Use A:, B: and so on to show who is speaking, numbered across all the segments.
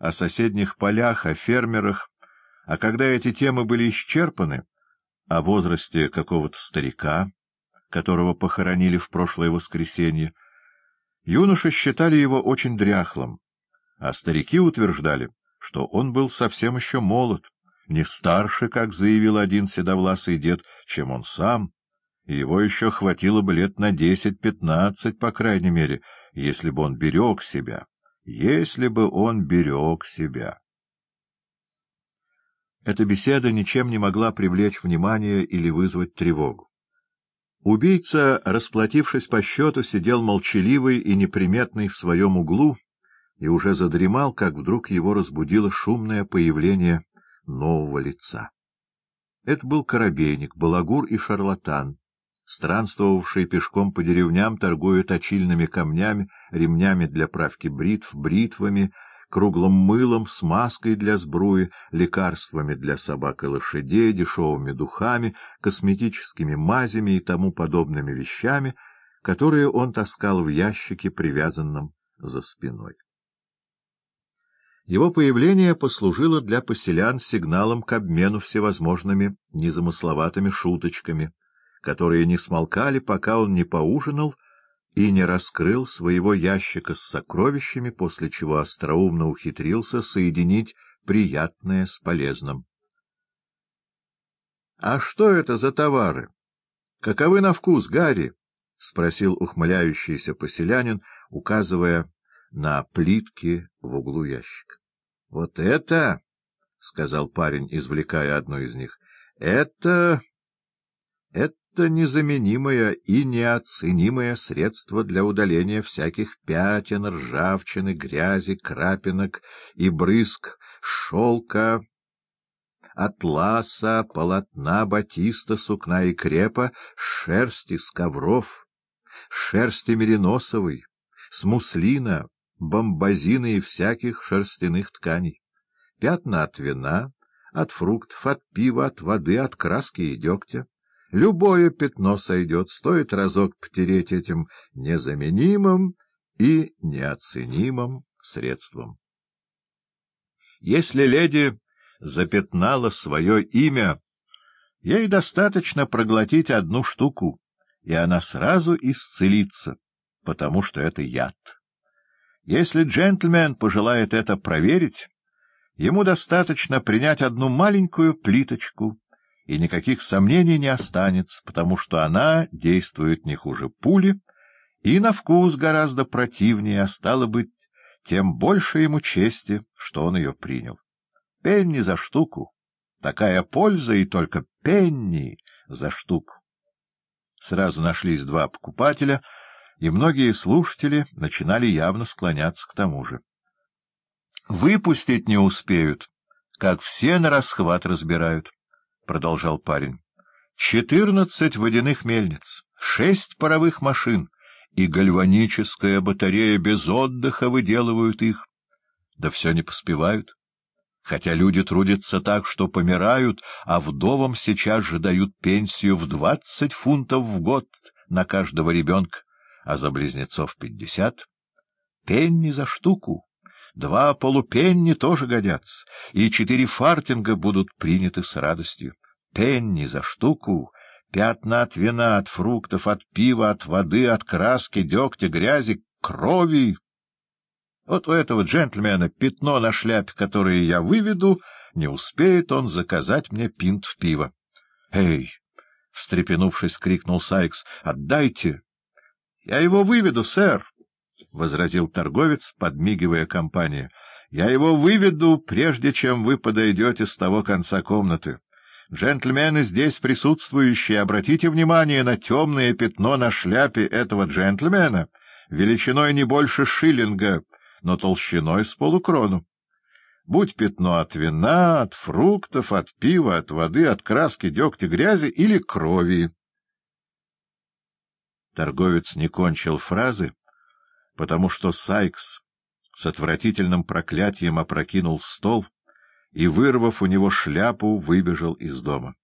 A: о соседних полях, о фермерах, а когда эти темы были исчерпаны, о возрасте какого-то старика, которого похоронили в прошлое воскресенье, юноши считали его очень дряхлым, а старики утверждали, что он был совсем еще молод, не старше, как заявил один седовласый дед, чем он сам, и его еще хватило бы лет на десять-пятнадцать, по крайней мере, если бы он берег себя, если бы он берег себя. Эта беседа ничем не могла привлечь внимание или вызвать тревогу. Убийца, расплатившись по счету, сидел молчаливый и неприметный в своем углу и уже задремал, как вдруг его разбудило шумное появление нового лица. Это был коробейник, балагур и шарлатан, странствовавший пешком по деревням, торгуя точильными камнями, ремнями для правки бритв, бритвами, круглым мылом, смазкой для сбруи, лекарствами для собак и лошадей, дешевыми духами, косметическими мазями и тому подобными вещами, которые он таскал в ящике, привязанном за спиной. Его появление послужило для поселян сигналом к обмену всевозможными незамысловатыми шуточками, которые не смолкали, пока он не поужинал и не раскрыл своего ящика с сокровищами, после чего остроумно ухитрился соединить приятное с полезным. — А что это за товары? Каковы на вкус, Гарри? — спросил ухмыляющийся поселянин, указывая на плитки в углу ящика. — Вот это, — сказал парень, извлекая одну из них, — это... это это незаменимое и неоценимое средство для удаления всяких пятен, ржавчины, грязи, крапинок и брызг шелка, атласа, полотна, батиста, сукна и крепа, шерсти с ковров, шерсти мериносовой, с муслина, бомбазины и всяких шерстяных тканей, пятна от вина, от фруктов, от пива, от воды, от краски и дегтя. Любое пятно сойдет, стоит разок потереть этим незаменимым и неоценимым средством. Если леди запятнала свое имя, ей достаточно проглотить одну штуку, и она сразу исцелится, потому что это яд. Если джентльмен пожелает это проверить, ему достаточно принять одну маленькую плиточку и никаких сомнений не останется, потому что она действует не хуже пули и на вкус гораздо противнее, а стало быть, тем больше ему чести, что он ее принял. Пенни за штуку. Такая польза и только пенни за штуку. Сразу нашлись два покупателя, и многие слушатели начинали явно склоняться к тому же. Выпустить не успеют, как все на расхват разбирают продолжал парень. — Четырнадцать водяных мельниц, шесть паровых машин и гальваническая батарея без отдыха выделывают их. Да все не поспевают. Хотя люди трудятся так, что помирают, а вдовам сейчас же дают пенсию в двадцать фунтов в год на каждого ребенка, а за близнецов пятьдесят. Пенни за штуку. Два полупенни тоже годятся, и четыре фартинга будут приняты с радостью пенни за штуку, пятна от вина, от фруктов, от пива, от воды, от краски, дегтя, грязи, крови. Вот у этого джентльмена пятно на шляпе, которое я выведу, не успеет он заказать мне пинт в пиво. — Эй! — встрепенувшись, крикнул Сайкс. — Отдайте! — Я его выведу, сэр! — возразил торговец, подмигивая компании. — Я его выведу, прежде чем вы подойдете с того конца комнаты. Джентльмены здесь присутствующие, обратите внимание на темное пятно на шляпе этого джентльмена, величиной не больше шиллинга, но толщиной с полукрону. Будь пятно от вина, от фруктов, от пива, от воды, от краски, дегтя, грязи или крови. Торговец не кончил фразы, потому что Сайкс с отвратительным проклятием опрокинул стол — и, вырвав у него шляпу, выбежал из дома.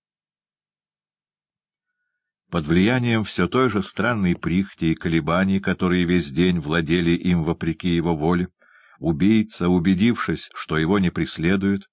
A: Под влиянием все той же странной прихти и колебаний, которые весь день владели им вопреки его воле, Убийца, убедившись, что его не преследуют,